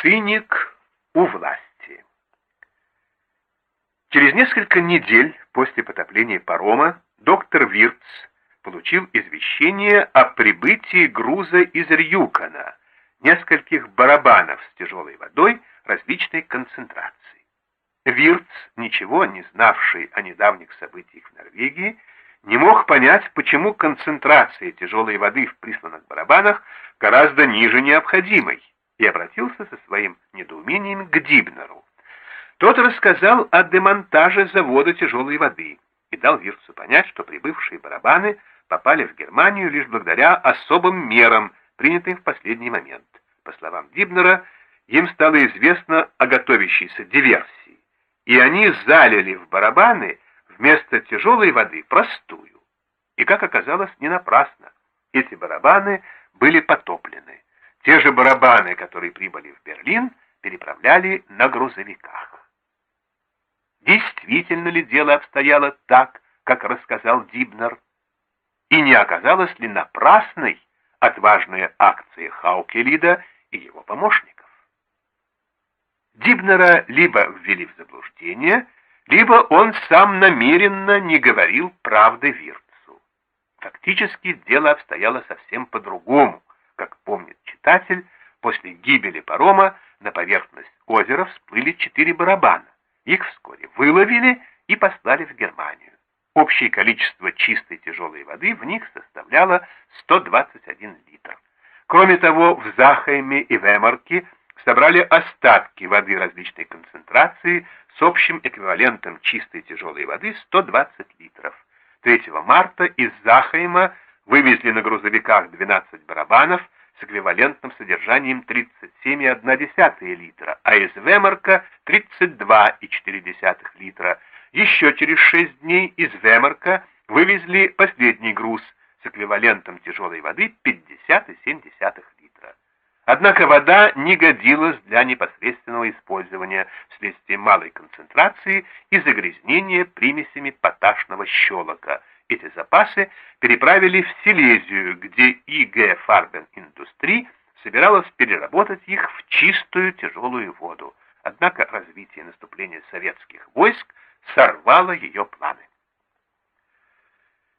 Циник у власти. Через несколько недель после потопления парома доктор Вирц получил извещение о прибытии груза из Рюкана, нескольких барабанов с тяжелой водой различной концентрации. Вирц, ничего не знавший о недавних событиях в Норвегии, не мог понять, почему концентрация тяжелой воды в присланных барабанах гораздо ниже необходимой, и обратился со своим недоумением к Дибнеру. Тот рассказал о демонтаже завода тяжелой воды и дал Вирцу понять, что прибывшие барабаны попали в Германию лишь благодаря особым мерам, принятым в последний момент. По словам Дибнера, им стало известно о готовящейся диверсии, и они залили в барабаны вместо тяжелой воды простую. И, как оказалось, не напрасно. Эти барабаны были потоплены. Те же барабаны, которые прибыли в Берлин, переправляли на грузовиках. Действительно ли дело обстояло так, как рассказал Дибнер? И не оказалась ли напрасной отважная акция Хаукелида и его помощников? Дибнера либо ввели в заблуждение, либо он сам намеренно не говорил правды Вирцу. Фактически дело обстояло совсем по-другому. Как помнит читатель, после гибели парома на поверхность озера всплыли четыре барабана. Их вскоре выловили и послали в Германию. Общее количество чистой тяжелой воды в них составляло 121 литр. Кроме того, в Захайме и Вемарке собрали остатки воды различной концентрации с общим эквивалентом чистой тяжелой воды 120 литров. 3 марта из Захайма вывезли на грузовиках 12 барабанов с эквивалентным содержанием 37,1 литра, а из Вемарка 32,4 литра. Еще через 6 дней из Вемарка вывезли последний груз с эквивалентом тяжелой воды 50,7 литра. Однако вода не годилась для непосредственного использования вследствие малой концентрации и загрязнения примесями поташного щелока. Эти запасы переправили в Силезию, где ИГ Фарбен Индустри собиралась переработать их в чистую тяжелую воду. Однако развитие наступления советских войск сорвало ее планы.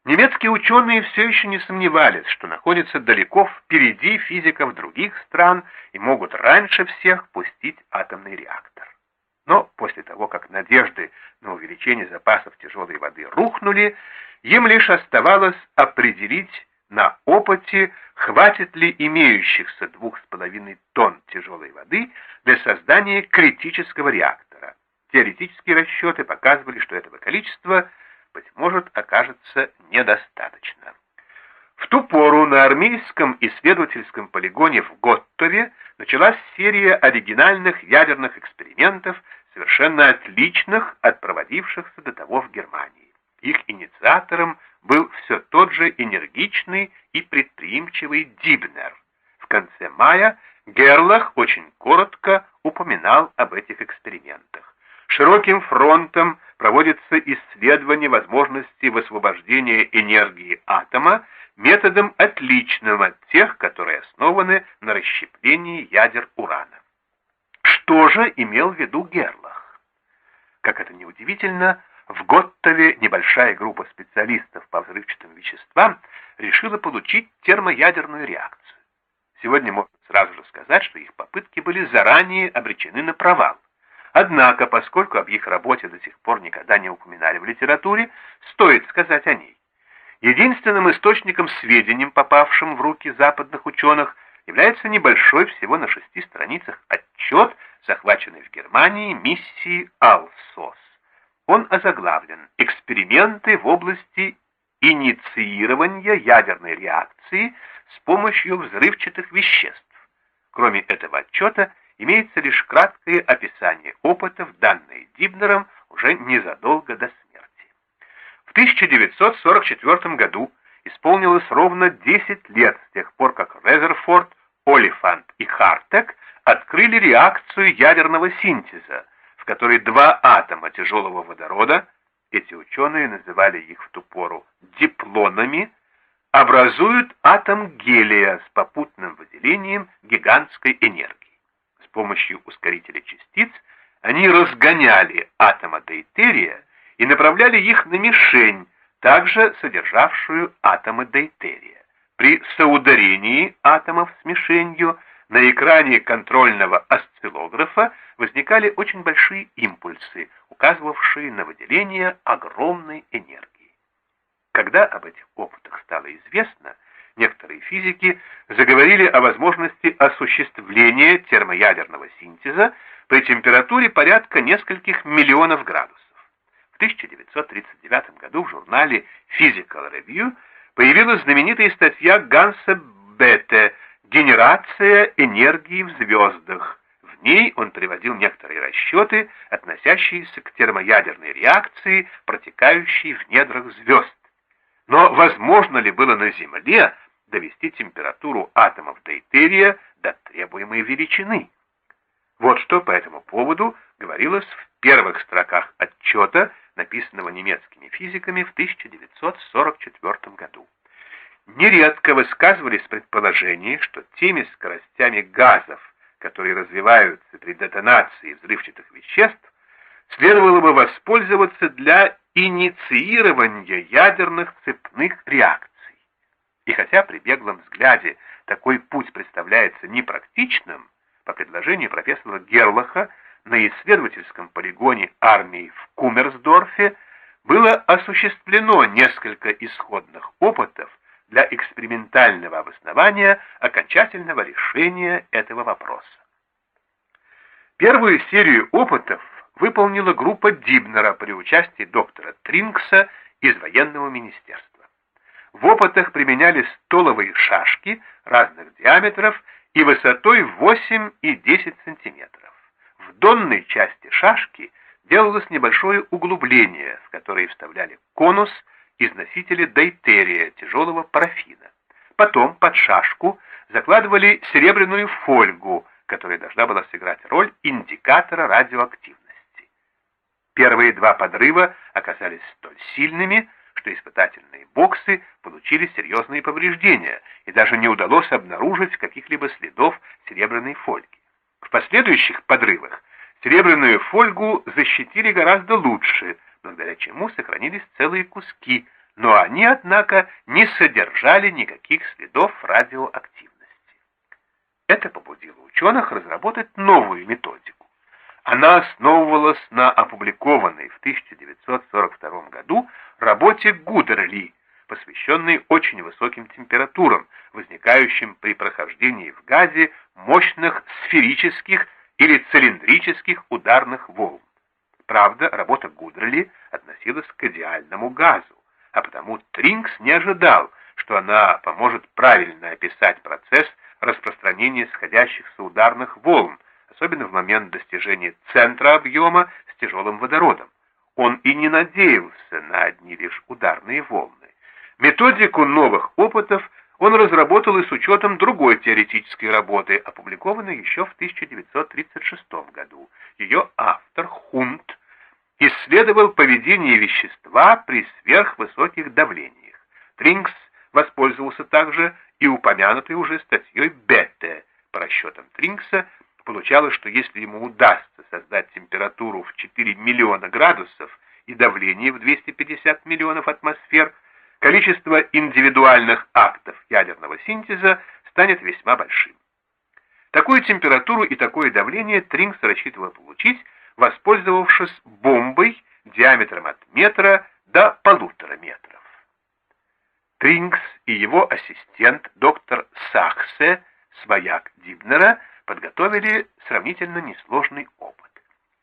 Немецкие ученые все еще не сомневались, что находятся далеко впереди физиков других стран и могут раньше всех пустить атомный реактор. Но после того, как надежды на увеличение запасов тяжелой воды рухнули, им лишь оставалось определить на опыте, хватит ли имеющихся двух с половиной тонн тяжелой воды для создания критического реактора. Теоретические расчеты показывали, что этого количества – быть может, окажется недостаточно. В ту пору на армейском исследовательском полигоне в Готтове началась серия оригинальных ядерных экспериментов, совершенно отличных от проводившихся до того в Германии. Их инициатором был все тот же энергичный и предприимчивый Дибнер. В конце мая Герлах очень коротко упоминал об этих экспериментах. Широким фронтом проводится исследование возможности высвобождения энергии атома методом отличным от тех, которые основаны на расщеплении ядер урана. Что же имел в виду Герлах? Как это ни удивительно, в Готтове небольшая группа специалистов по взрывчатым веществам решила получить термоядерную реакцию. Сегодня можно сразу же сказать, что их попытки были заранее обречены на провал. Однако, поскольку об их работе до сих пор никогда не упоминали в литературе, стоит сказать о ней. Единственным источником сведений, попавшим в руки западных ученых, является небольшой, всего на шести страницах, отчет, захваченный в Германии миссии «Алсос». Он озаглавлен «Эксперименты в области инициирования ядерной реакции с помощью взрывчатых веществ». Кроме этого отчета, имеется лишь краткое описание опытов, данные Дибнером уже незадолго до смерти. В 1944 году исполнилось ровно 10 лет с тех пор, как Резерфорд, Олифант и Хартек открыли реакцию ядерного синтеза, в которой два атома тяжелого водорода, эти ученые называли их в ту пору диплонами, образуют атом гелия с попутным выделением гигантской энергии помощью ускорителя частиц они разгоняли атома дейтерия и направляли их на мишень, также содержавшую атомы дейтерия. При соударении атомов с мишенью на экране контрольного осциллографа возникали очень большие импульсы, указывавшие на выделение огромной энергии. Когда об этих опытах стало известно, некоторые физики заговорили о возможности осуществления термоядерного синтеза при температуре порядка нескольких миллионов градусов. В 1939 году в журнале Physical Review появилась знаменитая статья Ганса Бетте «Генерация энергии в звездах». В ней он приводил некоторые расчеты, относящиеся к термоядерной реакции, протекающей в недрах звезд. Но возможно ли было на Земле довести температуру атомов дейтерия до требуемой величины? Вот что по этому поводу говорилось в первых строках отчета, написанного немецкими физиками в 1944 году. Нередко высказывались предположения, что теми скоростями газов, которые развиваются при детонации взрывчатых веществ, следовало бы воспользоваться для инициирования ядерных цепных реакций. И хотя при беглом взгляде такой путь представляется непрактичным, по предложению профессора Герлаха на исследовательском полигоне армии в Кумерсдорфе было осуществлено несколько исходных опытов для экспериментального обоснования окончательного решения этого вопроса. Первую серию опытов выполнила группа Дибнера при участии доктора Тринкса из военного министерства. В опытах применялись столовые шашки разных диаметров и высотой 8 и 10 сантиметров. В донной части шашки делалось небольшое углубление, в которое вставляли конус из носителя дейтерия, тяжелого парафина. Потом под шашку закладывали серебряную фольгу, которая должна была сыграть роль индикатора радиоактивности. Первые два подрыва оказались столь сильными, что испытательные боксы получили серьезные повреждения, и даже не удалось обнаружить каких-либо следов серебряной фольги. В последующих подрывах серебряную фольгу защитили гораздо лучше, благодаря чему сохранились целые куски, но они, однако, не содержали никаких следов радиоактивности. Это побудило ученых разработать новую методику. Она основывалась на опубликованной в 1942 году работе Гудерли, посвященной очень высоким температурам, возникающим при прохождении в газе мощных сферических или цилиндрических ударных волн. Правда, работа Гудерли относилась к идеальному газу, а потому Тринкс не ожидал, что она поможет правильно описать процесс распространения сходящихся ударных волн, особенно в момент достижения центра объема с тяжелым водородом. Он и не надеялся на одни лишь ударные волны. Методику новых опытов он разработал и с учетом другой теоретической работы, опубликованной еще в 1936 году. Ее автор Хунт исследовал поведение вещества при сверхвысоких давлениях. Тринкс воспользовался также и упомянутой уже статьей Бетте по расчетам Тринкса Получалось, что если ему удастся создать температуру в 4 миллиона градусов и давление в 250 миллионов атмосфер, количество индивидуальных актов ядерного синтеза станет весьма большим. Такую температуру и такое давление Тринкс рассчитывал получить, воспользовавшись бомбой диаметром от метра до полутора метров. Тринкс и его ассистент доктор Сахсе, свояк Дибнера, подготовили сравнительно несложный опыт.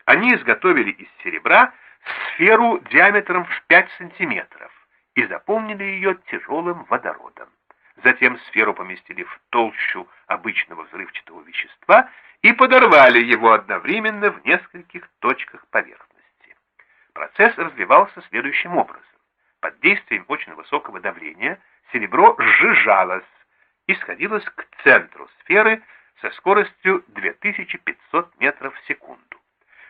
Они изготовили из серебра сферу диаметром в 5 сантиметров и заполнили ее тяжелым водородом. Затем сферу поместили в толщу обычного взрывчатого вещества и подорвали его одновременно в нескольких точках поверхности. Процесс развивался следующим образом. Под действием очень высокого давления серебро сжижалось и сходилось к центру сферы со скоростью 2500 метров в секунду.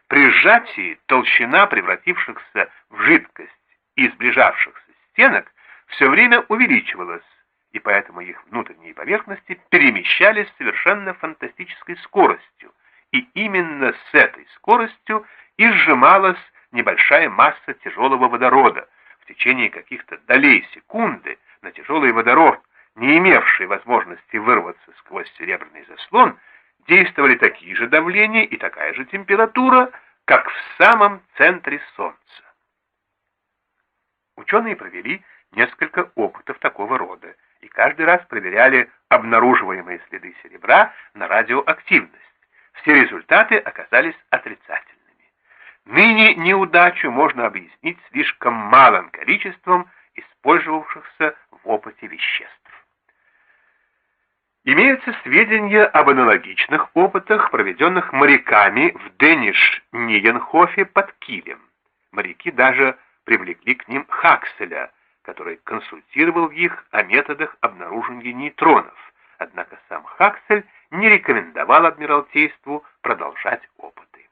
При сжатии толщина превратившихся в жидкость и сближавшихся стенок все время увеличивалась, и поэтому их внутренние поверхности перемещались с совершенно фантастической скоростью, и именно с этой скоростью и сжималась небольшая масса тяжелого водорода. В течение каких-то долей секунды на тяжелый водород, не имевший возможности вырваться сквозь серебряный заслон, действовали такие же давления и такая же температура, как в самом центре Солнца. Ученые провели несколько опытов такого рода и каждый раз проверяли обнаруживаемые следы серебра на радиоактивность. Все результаты оказались отрицательными. Ныне неудачу можно объяснить слишком малым количеством использовавшихся в опыте веществ. Имеются сведения об аналогичных опытах, проведенных моряками в Дениш-Ниенхофе под Килем. Моряки даже привлекли к ним Хакселя, который консультировал их о методах обнаружения нейтронов, однако сам Хаксель не рекомендовал Адмиралтейству продолжать опыты.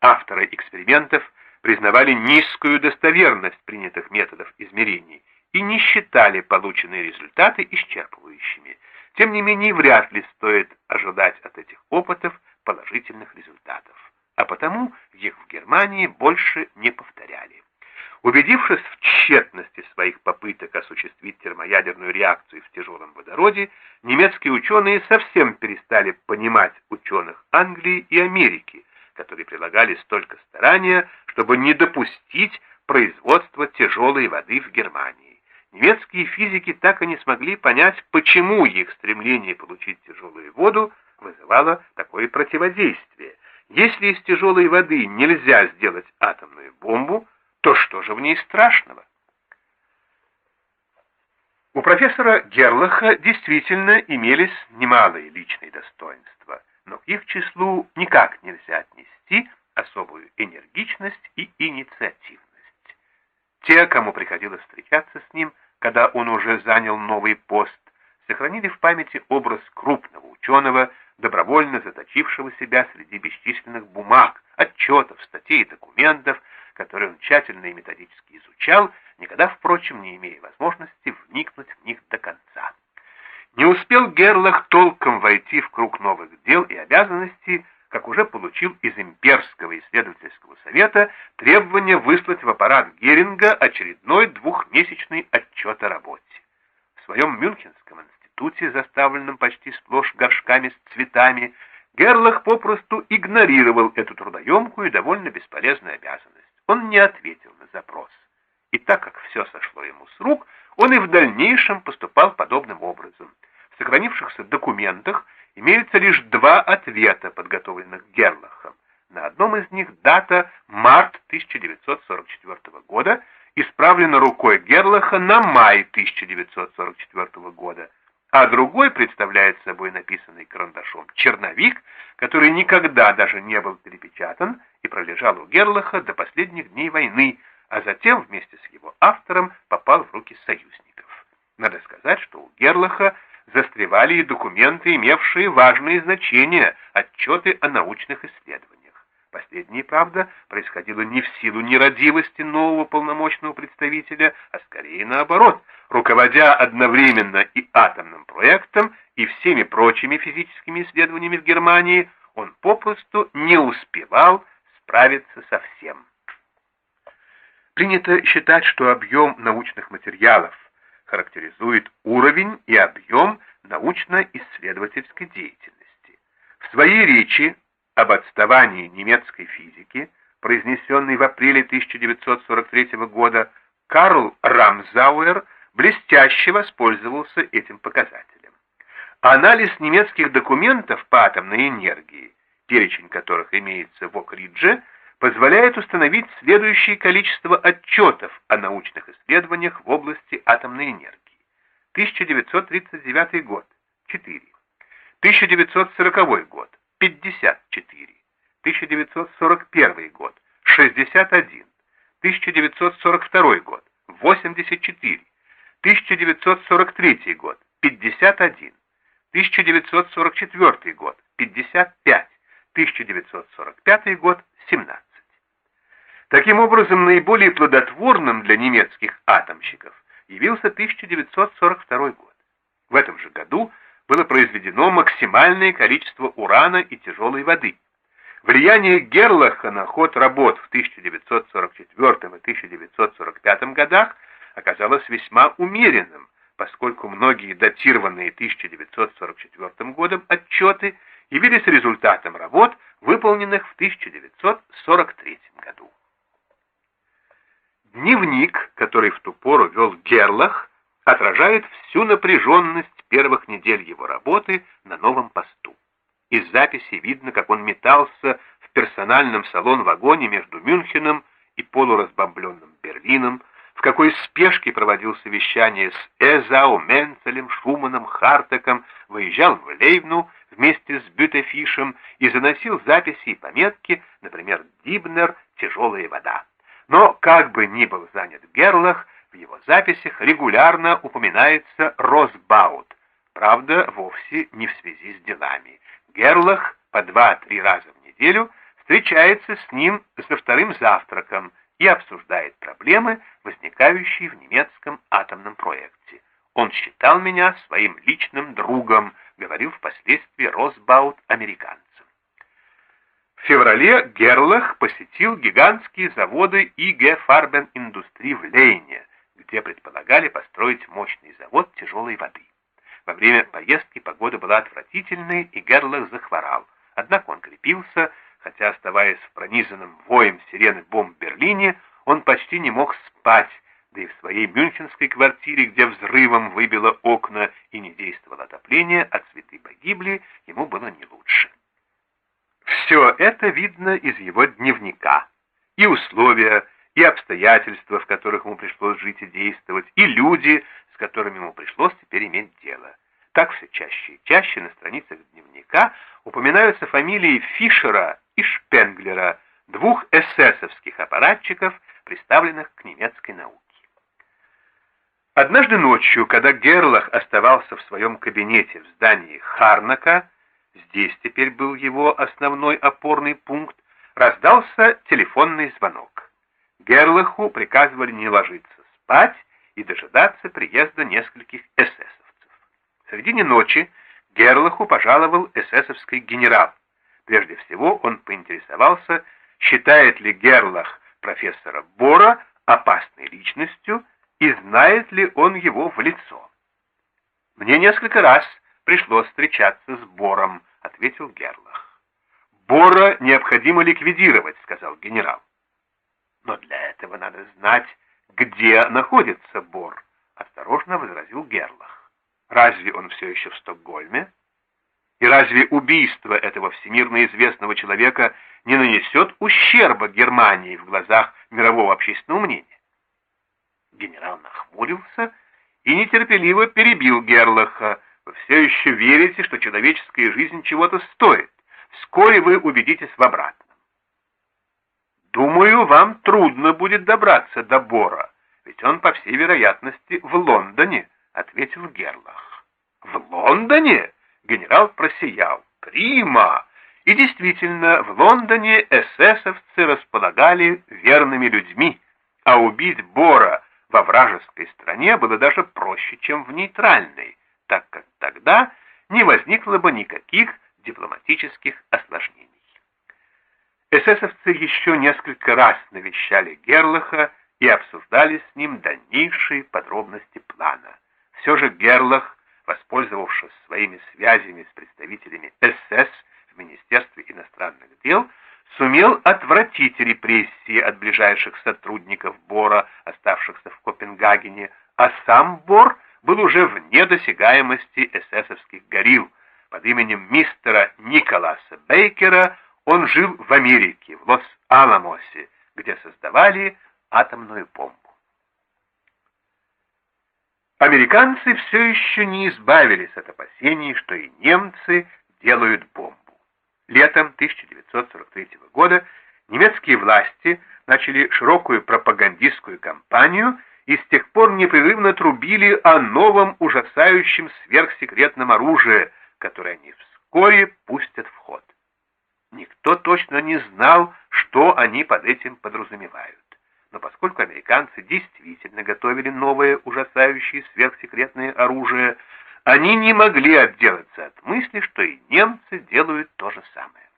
Авторы экспериментов признавали низкую достоверность принятых методов измерений и не считали полученные результаты исчерпывающими. Тем не менее, вряд ли стоит ожидать от этих опытов положительных результатов, а потому их в Германии больше не повторяли. Убедившись в тщетности своих попыток осуществить термоядерную реакцию в тяжелом водороде, немецкие ученые совсем перестали понимать ученых Англии и Америки, которые прилагали столько старания, чтобы не допустить производства тяжелой воды в Германии. Немецкие физики так и не смогли понять, почему их стремление получить тяжелую воду вызывало такое противодействие. Если из тяжелой воды нельзя сделать атомную бомбу, то что же в ней страшного? У профессора Герлаха действительно имелись немалые личные достоинства но к их числу никак нельзя отнести особую энергичность и инициативность. Те, кому приходилось встречаться с ним, когда он уже занял новый пост, сохранили в памяти образ крупного ученого, добровольно заточившего себя среди бесчисленных бумаг, отчетов, статей и документов, которые он тщательно и методически изучал, никогда, впрочем, не имея возможности вникнуть в них до конца. Не успел Герлах толком войти в круг новых дел и обязанностей, как уже получил из Имперского исследовательского совета требование выслать в аппарат Геринга очередной двухмесячный отчет о работе. В своем Мюнхенском институте, заставленном почти сплошь горшками с цветами, Герлах попросту игнорировал эту трудоемкую и довольно бесполезную обязанность. Он не ответил на запрос. И так как все сошло ему с рук, он и в дальнейшем поступал подобным образом – в сохранившихся документах имеются лишь два ответа, подготовленных Герлахом. На одном из них дата март 1944 года исправлена рукой Герлаха на май 1944 года, а другой представляет собой написанный карандашом черновик, который никогда даже не был перепечатан и пролежал у Герлаха до последних дней войны, а затем вместе с его автором попал в руки союзников. Надо сказать, что у Герлаха застревали и документы, имевшие важное значение, отчеты о научных исследованиях. Последнее, правда, происходило не в силу нерадивости нового полномочного представителя, а скорее наоборот, руководя одновременно и атомным проектом, и всеми прочими физическими исследованиями в Германии, он попросту не успевал справиться со всем. Принято считать, что объем научных материалов, характеризует уровень и объем научно-исследовательской деятельности. В своей речи об отставании немецкой физики, произнесенной в апреле 1943 года, Карл Рамзауэр блестяще воспользовался этим показателем. Анализ немецких документов по атомной энергии, перечень которых имеется в Окридже, позволяет установить следующее количество отчетов о научных исследованиях в области атомной энергии. 1939 год – 4. 1940 год – 54. 1941 год – 61. 1942 год – 84. 1943 год – 51. 1944 год – 55. 1945 год – 17. Таким образом, наиболее плодотворным для немецких атомщиков явился 1942 год. В этом же году было произведено максимальное количество урана и тяжелой воды. Влияние Герлаха на ход работ в 1944 и 1945 годах оказалось весьма умеренным, поскольку многие датированные 1944 годом отчеты явились результатом работ, выполненных в 1943 году. Дневник, который в ту пору вел Герлах, отражает всю напряженность первых недель его работы на новом посту. Из записи видно, как он метался в персональном салон-вагоне между Мюнхеном и полуразбомбленным Берлином, в какой спешке проводил совещание с Эзау, Менцелем, Шуманом, Хартеком, выезжал в Лейвну вместе с Бютефишем и заносил записи и пометки, например, «Дибнер. Тяжелая вода». Но, как бы ни был занят Герлах, в его записях регулярно упоминается Росбаут, правда, вовсе не в связи с делами. Герлах по два-три раза в неделю встречается с ним за вторым завтраком и обсуждает проблемы, возникающие в немецком атомном проекте. Он считал меня своим личным другом, говорил впоследствии Росбаут американцам. В феврале Герлах посетил гигантские заводы ИГ Фарбен Индустри в Лейне, где предполагали построить мощный завод тяжелой воды. Во время поездки погода была отвратительной, и Герлах захворал. Однако он крепился, хотя, оставаясь в пронизанном воем сирены бомб в Берлине, он почти не мог спать, да и в своей мюнхенской квартире, где взрывом выбило окна и не действовало отопление, а цветы погибли, ему было не лучше. Все это видно из его дневника. И условия, и обстоятельства, в которых ему пришлось жить и действовать, и люди, с которыми ему пришлось теперь иметь дело. Так все чаще и чаще на страницах дневника упоминаются фамилии Фишера и Шпенглера, двух эсэсовских аппаратчиков, представленных к немецкой науке. Однажды ночью, когда Герлах оставался в своем кабинете в здании Харнака, здесь теперь был его основной опорный пункт, раздался телефонный звонок. Герлаху приказывали не ложиться спать и дожидаться приезда нескольких эсэсовцев. В середине ночи Герлаху пожаловал эсэсовский генерал. Прежде всего он поинтересовался, считает ли Герлах профессора Бора опасной личностью и знает ли он его в лицо. «Мне несколько раз пришлось встречаться с Бором», — ответил Герлах. «Бора необходимо ликвидировать», — сказал генерал. «Но для этого надо знать, где находится Бор», — осторожно возразил Герлах. «Разве он все еще в Стокгольме? И разве убийство этого всемирно известного человека не нанесет ущерба Германии в глазах мирового общественного мнения?» Генерал нахмурился и нетерпеливо перебил Герлаха. «Вы все еще верите, что человеческая жизнь чего-то стоит. Вскоре вы убедитесь в обратном. Думаю, вам трудно будет добраться до Бора, ведь он, по всей вероятности, в Лондоне, ответил Герлах. В Лондоне? Генерал просиял. Прима! И действительно, в Лондоне эсэсовцы располагали верными людьми, а убить Бора во вражеской стране было даже проще, чем в нейтральной, так как тогда не возникло бы никаких дипломатических осложнений. Эсэсовцы еще несколько раз навещали Герлаха и обсуждали с ним дальнейшие подробности плана. Все же Герлах, воспользовавшись своими связями с представителями СС в Министерстве иностранных дел, сумел отвратить репрессии от ближайших сотрудников Бора, оставшихся в Копенгагене, а сам Бор был уже вне досягаемости эсэсовских горил. Под именем мистера Николаса Бейкера он жил в Америке, в Лос-Аламосе, где создавали атомную бомбу. Американцы все еще не избавились от опасений, что и немцы делают бомбу. Летом 1943 года немецкие власти начали широкую пропагандистскую кампанию и с тех пор непрерывно трубили о новом ужасающем сверхсекретном оружии, которое они вскоре пустят в ход. Никто точно не знал, что они под этим подразумевают. Но поскольку американцы действительно готовили новое ужасающее сверхсекретное оружие, они не могли отделаться от мысли, что и немцы делают то же самое.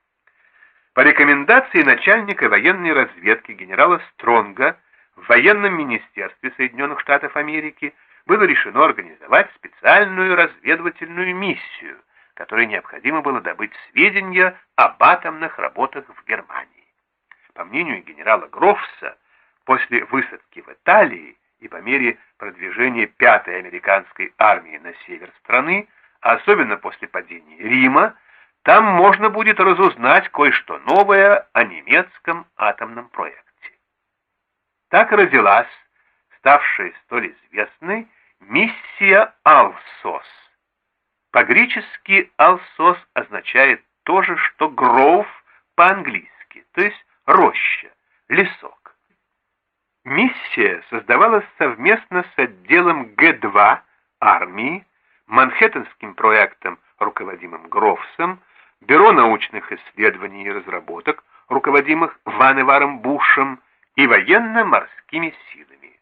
По рекомендации начальника военной разведки генерала Стронга в военном министерстве Соединенных Штатов Америки было решено организовать специальную разведывательную миссию, которой необходимо было добыть сведения об атомных работах в Германии. По мнению генерала Грофса, после высадки в Италии и по мере продвижения пятой американской армии на север страны, особенно после падения Рима, там можно будет разузнать кое-что новое о немецком атомном проекте. Так родилась, ставшая столь известной, миссия Алсос. По-гречески Алсос означает то же, что гроув по-английски, то есть роща, лесок. Миссия создавалась совместно с отделом Г-2 армии, Манхэттенским проектом, руководимым Грофсом, Бюро научных исследований и разработок, руководимых Ваневаром Бушем, и военно-морскими силами.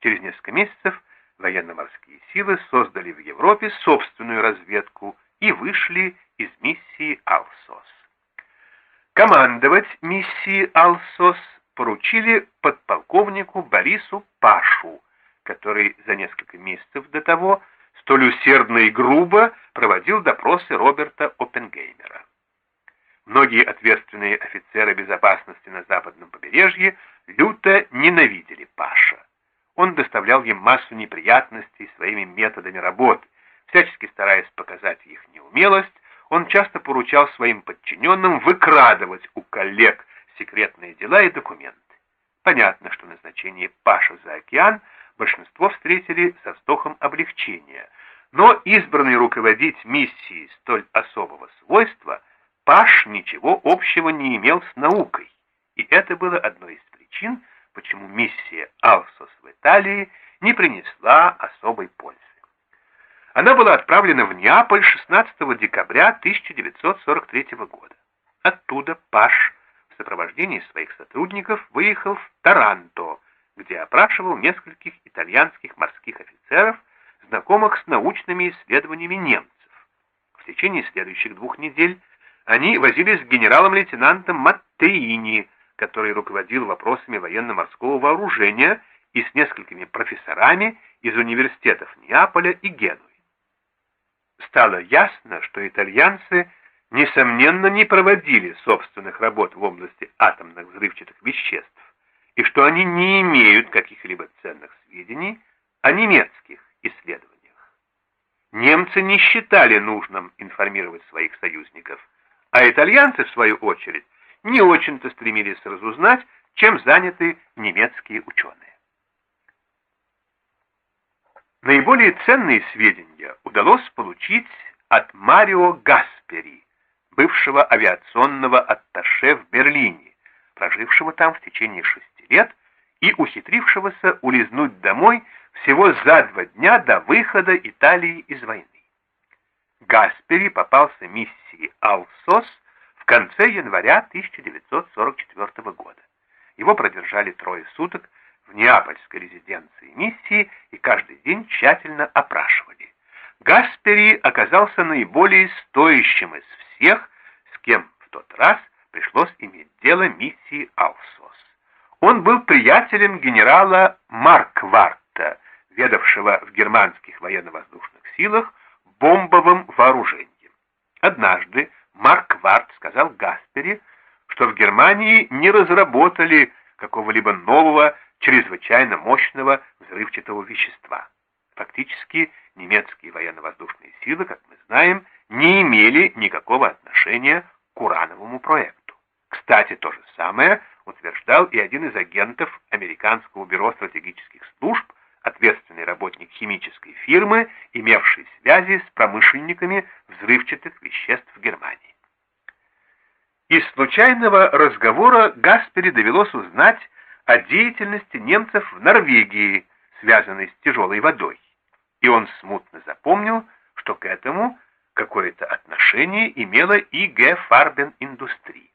Через несколько месяцев военно-морские силы создали в Европе собственную разведку и вышли из миссии Алсос. Командовать миссией Алсос поручили подполковнику Борису Пашу, который за несколько месяцев до того столь усердно и грубо проводил допросы Роберта Оппенгеймера. Многие ответственные офицеры безопасности на западном побережье люто ненавидели Паша. Он доставлял им массу неприятностей своими методами работы, всячески стараясь показать их неумелость, он часто поручал своим подчиненным выкрадывать у коллег секретные дела и документы. Понятно, что назначение Паша за океан большинство встретили со вздохом облегчения, но избранный руководить миссией столь особого свойства Паш ничего общего не имел с наукой, и это было одной из причин, почему миссия Алсос в Италии не принесла особой пользы. Она была отправлена в Неаполь 16 декабря 1943 года. Оттуда Паш в сопровождении своих сотрудников выехал в Таранто, где опрашивал нескольких итальянских морских офицеров, знакомых с научными исследованиями немцев. В течение следующих двух недель они возились с генералом-лейтенантом Маттеини, который руководил вопросами военно-морского вооружения, и с несколькими профессорами из университетов Неаполя и Генуи стало ясно, что итальянцы, несомненно, не проводили собственных работ в области атомных взрывчатых веществ, и что они не имеют каких-либо ценных сведений о немецких исследованиях. Немцы не считали нужным информировать своих союзников, а итальянцы, в свою очередь, не очень-то стремились разузнать, чем заняты немецкие ученые. Наиболее ценные сведения удалось получить от Марио Гаспери, бывшего авиационного атташе в Берлине, прожившего там в течение шести лет и ухитрившегося улизнуть домой всего за два дня до выхода Италии из войны. Гаспери попался миссии Алсос в конце января 1944 года. Его продержали трое суток в неапольской резиденции миссии и каждый день тщательно опрашивали. Гаспери оказался наиболее стоящим из всех, с кем в тот раз пришлось иметь дело миссии Алсос. Он был приятелем генерала Маркварта, ведавшего в германских военно-воздушных силах бомбовым вооружением. Однажды Маркварт сказал Гаспери, что в Германии не разработали какого-либо нового чрезвычайно мощного взрывчатого вещества. Фактически немецкие военно-воздушные силы, как мы знаем, не имели никакого отношения к урановому проекту. Кстати, то же самое утверждал и один из агентов Американского бюро стратегических служб, ответственный работник химической фирмы, имевший связи с промышленниками взрывчатых веществ в Германии. Из случайного разговора Гаспери довелось узнать о деятельности немцев в Норвегии, связанной с тяжелой водой. И он смутно запомнил, что к этому какое-то отношение имела и Г. Фарбен Индустрии.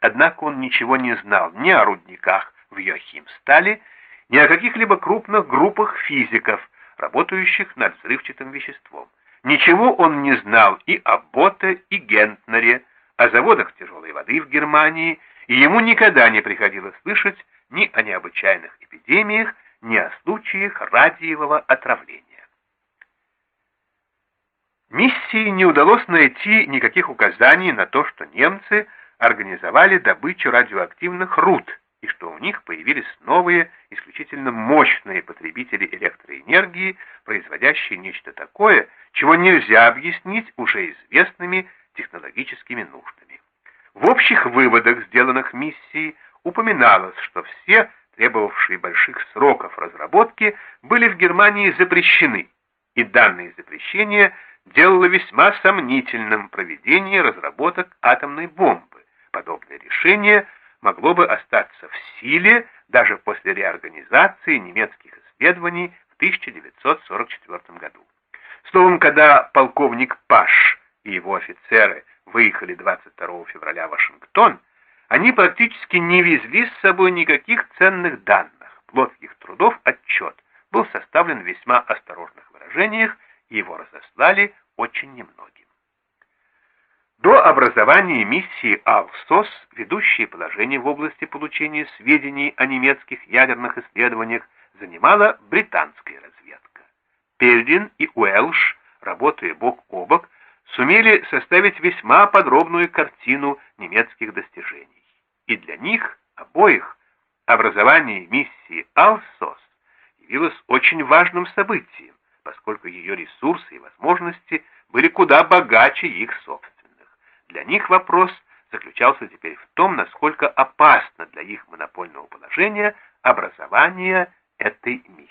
Однако он ничего не знал ни о рудниках в Йохимстале, ни о каких-либо крупных группах физиков, работающих над взрывчатым веществом, Ничего он не знал и о Боте, и Гентнере, о заводах тяжелой воды в Германии, и ему никогда не приходилось слышать ни о необычайных эпидемиях, ни о случаях радиевого отравления. Миссии не удалось найти никаких указаний на то, что немцы организовали добычу радиоактивных руд, и что у них появились новые, исключительно мощные потребители электроэнергии, производящие нечто такое, чего нельзя объяснить уже известными технологическими нуждами. В общих выводах, сделанных миссией, упоминалось, что все, требовавшие больших сроков разработки, были в Германии запрещены, и данные запрещения делало весьма сомнительным проведение разработок атомной бомбы. Подобное решение – могло бы остаться в силе даже после реорганизации немецких исследований в 1944 году. Словом, когда полковник Паш и его офицеры выехали 22 февраля в Вашингтон, они практически не везли с собой никаких ценных данных. Плод их трудов отчет был составлен в весьма осторожных выражениях, и его разослали очень немногим. До образования миссии АЛСОС ведущее положение в области получения сведений о немецких ядерных исследованиях занимала британская разведка. Пельдин и Уэлш, работая бок о бок, сумели составить весьма подробную картину немецких достижений. И для них, обоих, образование миссии АЛСОС явилось очень важным событием, поскольку ее ресурсы и возможности были куда богаче их собственных. Для них вопрос заключался теперь в том, насколько опасно для их монопольного положения образование этой миссии.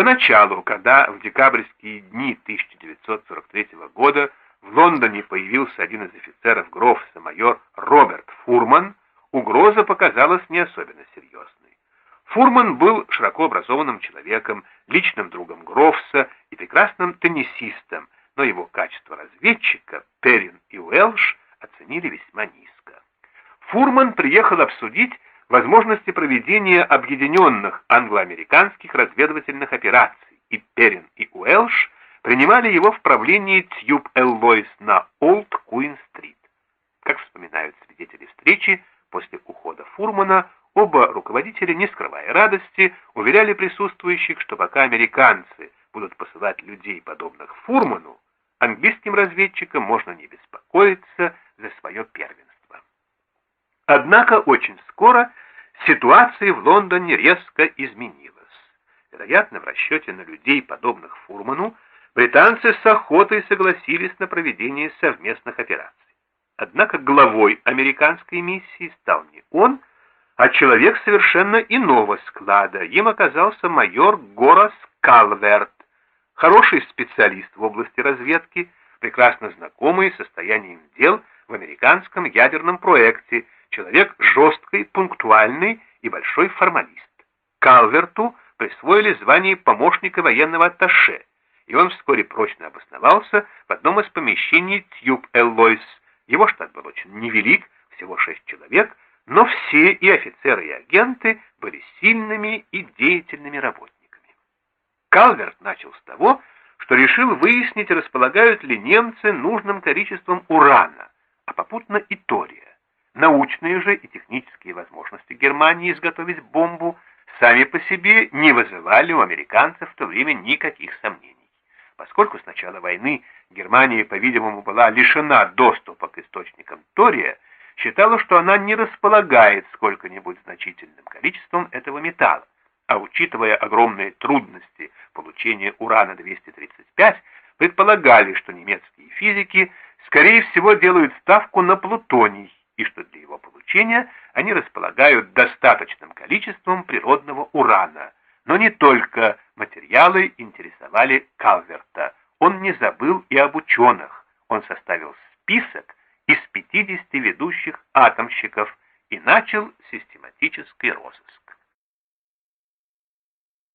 Поначалу, когда в декабрьские дни 1943 года в Лондоне появился один из офицеров Грофса, майор Роберт Фурман, угроза показалась не особенно серьезной. Фурман был широко образованным человеком, личным другом Грофса и прекрасным теннисистом, но его качество разведчика Перрин и Уэлш оценили весьма низко. Фурман приехал обсудить возможности проведения объединенных англо-американских разведывательных операций, и Перрин и Уэлш принимали его в правлении Тьюб Эллойс на Олд Куин-стрит. Как вспоминают свидетели встречи, после ухода Фурмана оба руководителя, не скрывая радости, уверяли присутствующих, что пока американцы будут посылать людей, подобных Фурману, английским разведчикам можно не беспокоиться за свое первенство. Однако очень скоро ситуация в Лондоне резко изменилась. Вероятно, в расчете на людей, подобных Фурману, британцы с охотой согласились на проведение совместных операций. Однако главой американской миссии стал не он, а человек совершенно иного склада. Им оказался майор Горас Калверт, хороший специалист в области разведки, прекрасно знакомый с состоянием дел в американском ядерном проекте, человек жесткий, пунктуальный и большой формалист. Калверту присвоили звание помощника военного атташе, и он вскоре прочно обосновался в одном из помещений Тьюб Эллойс. Его штат был очень невелик, всего шесть человек, но все и офицеры, и агенты были сильными и деятельными работниками. Калверт начал с того, что решил выяснить, располагают ли немцы нужным количеством урана, а попутно и тория. Научные же и технические возможности Германии изготовить бомбу сами по себе не вызывали у американцев в то время никаких сомнений. Поскольку с начала войны Германия, по-видимому, была лишена доступа к источникам тория, считала, что она не располагает сколько-нибудь значительным количеством этого металла а учитывая огромные трудности получения урана-235, предполагали, что немецкие физики, скорее всего, делают ставку на плутоний, и что для его получения они располагают достаточным количеством природного урана. Но не только материалы интересовали Калверта. Он не забыл и об ученых. Он составил список из 50 ведущих атомщиков и начал систематический розыск.